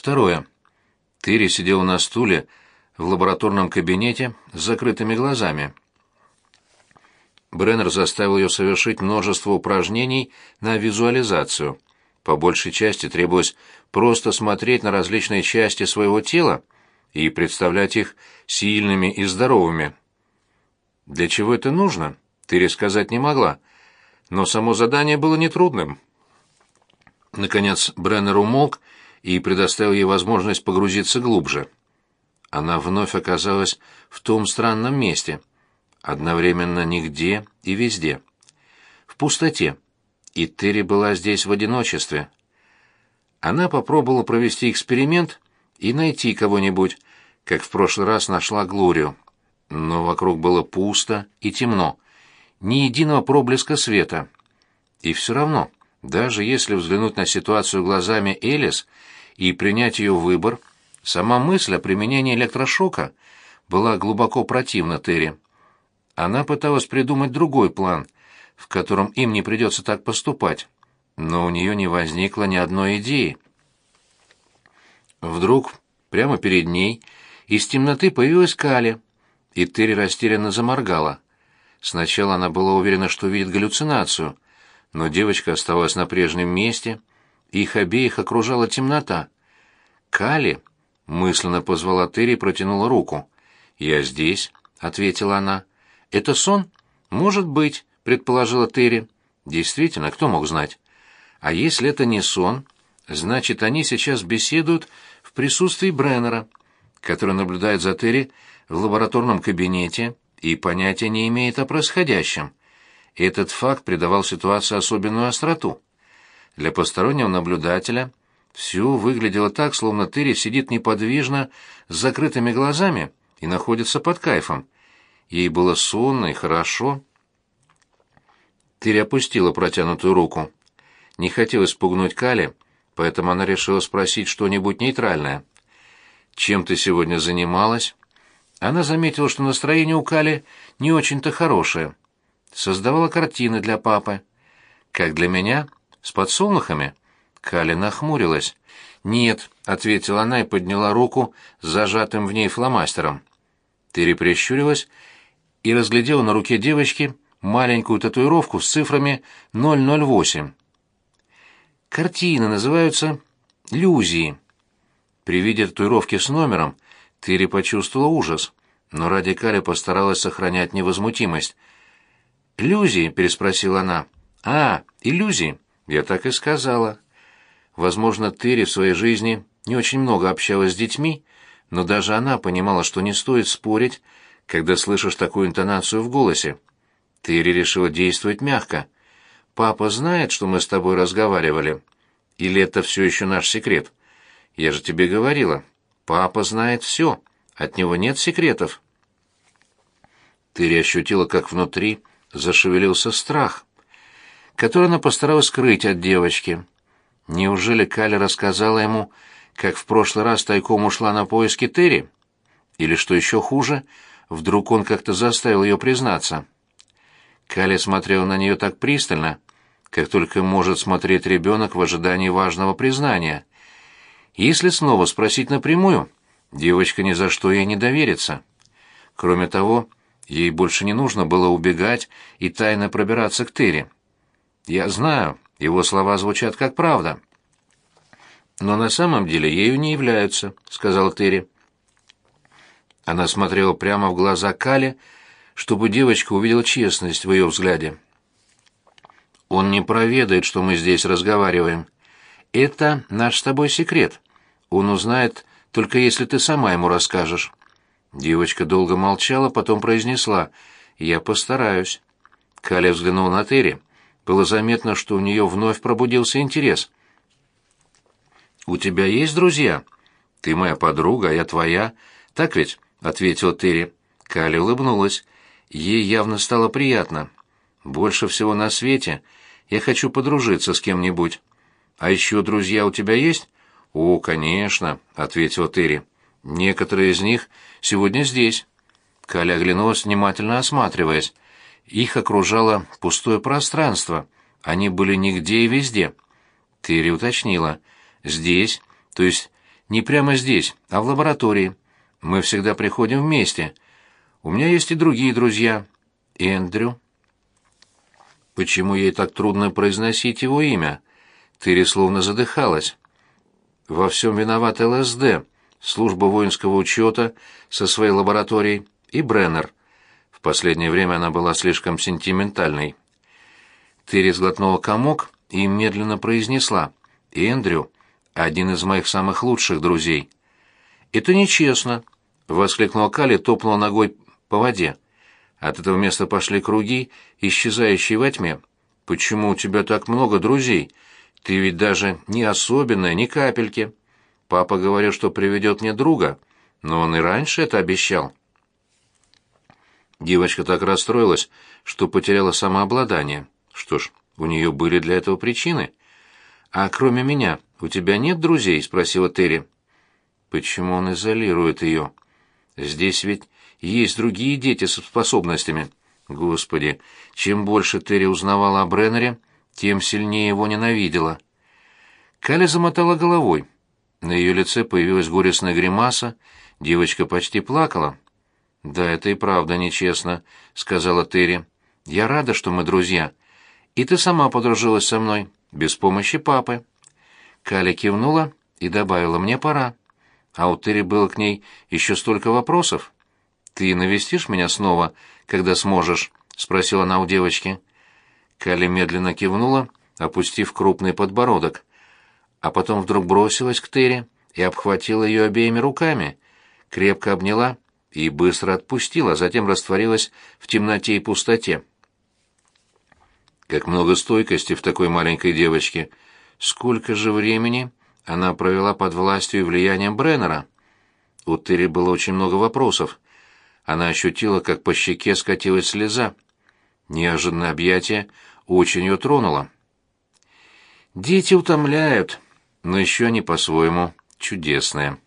Второе. Терри сидела на стуле в лабораторном кабинете с закрытыми глазами. Бреннер заставил ее совершить множество упражнений на визуализацию. По большей части требовалось просто смотреть на различные части своего тела и представлять их сильными и здоровыми. Для чего это нужно, Терри сказать не могла, но само задание было нетрудным. Наконец Бреннер умолк и предоставил ей возможность погрузиться глубже. Она вновь оказалась в том странном месте, одновременно нигде и везде. В пустоте. И Терри была здесь в одиночестве. Она попробовала провести эксперимент и найти кого-нибудь, как в прошлый раз нашла Глорию. Но вокруг было пусто и темно, ни единого проблеска света. И все равно, даже если взглянуть на ситуацию глазами Элис и принять ее выбор, сама мысль о применении электрошока была глубоко противна Терри. Она пыталась придумать другой план, в котором им не придется так поступать, но у нее не возникло ни одной идеи. Вдруг, прямо перед ней, из темноты появилась Кали, и Терри растерянно заморгала. Сначала она была уверена, что видит галлюцинацию, но девочка оставалась на прежнем месте, их обеих окружала темнота. «Кали!» — мысленно позвала Терри и протянула руку. «Я здесь», — ответила она. «Это сон?» «Может быть», — предположила Терри. «Действительно, кто мог знать? А если это не сон, значит, они сейчас беседуют в присутствии Бреннера, который наблюдает за Терри в лабораторном кабинете и понятия не имеет о происходящем. Этот факт придавал ситуации особенную остроту. Для постороннего наблюдателя все выглядело так, словно Терри сидит неподвижно с закрытыми глазами и находится под кайфом. Ей было сонно и хорошо. Терри опустила протянутую руку. Не хотелось спугнуть Кали, поэтому она решила спросить что-нибудь нейтральное. «Чем ты сегодня занималась?» Она заметила, что настроение у Кали не очень-то хорошее. Создавала картины для папы. «Как для меня? С подсолнухами?» Кали нахмурилась. «Нет», — ответила она и подняла руку с зажатым в ней фломастером. Терри прищурилась и разглядела на руке девочки маленькую татуировку с цифрами 008. Картины называются «Люзии». При виде татуировки с номером Терри почувствовала ужас, но ради Кали постаралась сохранять невозмутимость. «Иллюзии?» — переспросила она. «А, иллюзии. Я так и сказала». Возможно, Терри в своей жизни не очень много общалась с детьми, но даже она понимала, что не стоит спорить, когда слышишь такую интонацию в голосе. Терри решила действовать мягко. «Папа знает, что мы с тобой разговаривали? Или это все еще наш секрет? Я же тебе говорила, папа знает все, от него нет секретов». Терри ощутила, как внутри зашевелился страх, который она постаралась скрыть от девочки. Неужели Каля рассказала ему, как в прошлый раз тайком ушла на поиски Терри? Или, что еще хуже, вдруг он как-то заставил ее признаться? Каля смотрела на нее так пристально, как только может смотреть ребенок в ожидании важного признания. Если снова спросить напрямую, девочка ни за что ей не доверится. Кроме того, Ей больше не нужно было убегать и тайно пробираться к Терри. Я знаю, его слова звучат как правда. Но на самом деле ею не являются, сказал Терри. Она смотрела прямо в глаза Кали, чтобы девочка увидела честность в ее взгляде. Он не проведает, что мы здесь разговариваем. Это наш с тобой секрет. Он узнает только если ты сама ему расскажешь. Девочка долго молчала, потом произнесла «Я постараюсь». Каля взглянул на Терри. Было заметно, что у нее вновь пробудился интерес. «У тебя есть друзья? Ты моя подруга, а я твоя. Так ведь?» — ответил Терри. Каля улыбнулась. Ей явно стало приятно. «Больше всего на свете я хочу подружиться с кем-нибудь. А еще друзья у тебя есть?» «О, конечно», — ответил Терри. Некоторые из них сегодня здесь. Каля оглянулась, внимательно осматриваясь. Их окружало пустое пространство. Они были нигде и везде. Терри уточнила. Здесь, то есть Не прямо здесь, а в лаборатории. Мы всегда приходим вместе. У меня есть и другие друзья. Эндрю. Почему ей так трудно произносить его имя? Терри словно задыхалась. Во всем виноват ЛСД, служба воинского учета со своей лабораторией и Бреннер. Последнее время она была слишком сентиментальной. Терри сглотнула комок и медленно произнесла. «Эндрю — один из моих самых лучших друзей». «Это нечестно», — воскликнула Кали, топнула ногой по воде. От этого места пошли круги, исчезающие во тьме. «Почему у тебя так много друзей? Ты ведь даже не особенная, ни капельки. Папа говорил, что приведет мне друга, но он и раньше это обещал». Девочка так расстроилась, что потеряла самообладание. Что ж, у нее были для этого причины. «А кроме меня, у тебя нет друзей?» — спросила Терри. «Почему он изолирует ее? Здесь ведь есть другие дети с способностями. Господи, чем больше Терри узнавала о Бреннере, тем сильнее его ненавидела». Каля замотала головой. На ее лице появилась горестная гримаса, девочка почти плакала. «Да, это и правда нечестно», — сказала Терри. «Я рада, что мы друзья. И ты сама подружилась со мной, без помощи папы». Каля кивнула и добавила, «Мне пора». А у Терри было к ней еще столько вопросов. «Ты навестишь меня снова, когда сможешь?» — спросила она у девочки. Каля медленно кивнула, опустив крупный подбородок. А потом вдруг бросилась к Терри и обхватила ее обеими руками, крепко обняла и быстро отпустила, а затем растворилась в темноте и пустоте. Как много стойкости в такой маленькой девочке. Сколько же времени она провела под властью и влиянием Бреннера? У Терри было очень много вопросов. Она ощутила, как по щеке скатилась слеза. Неожиданное объятие очень ее тронуло. Дети утомляют, но еще они по-своему чудесные.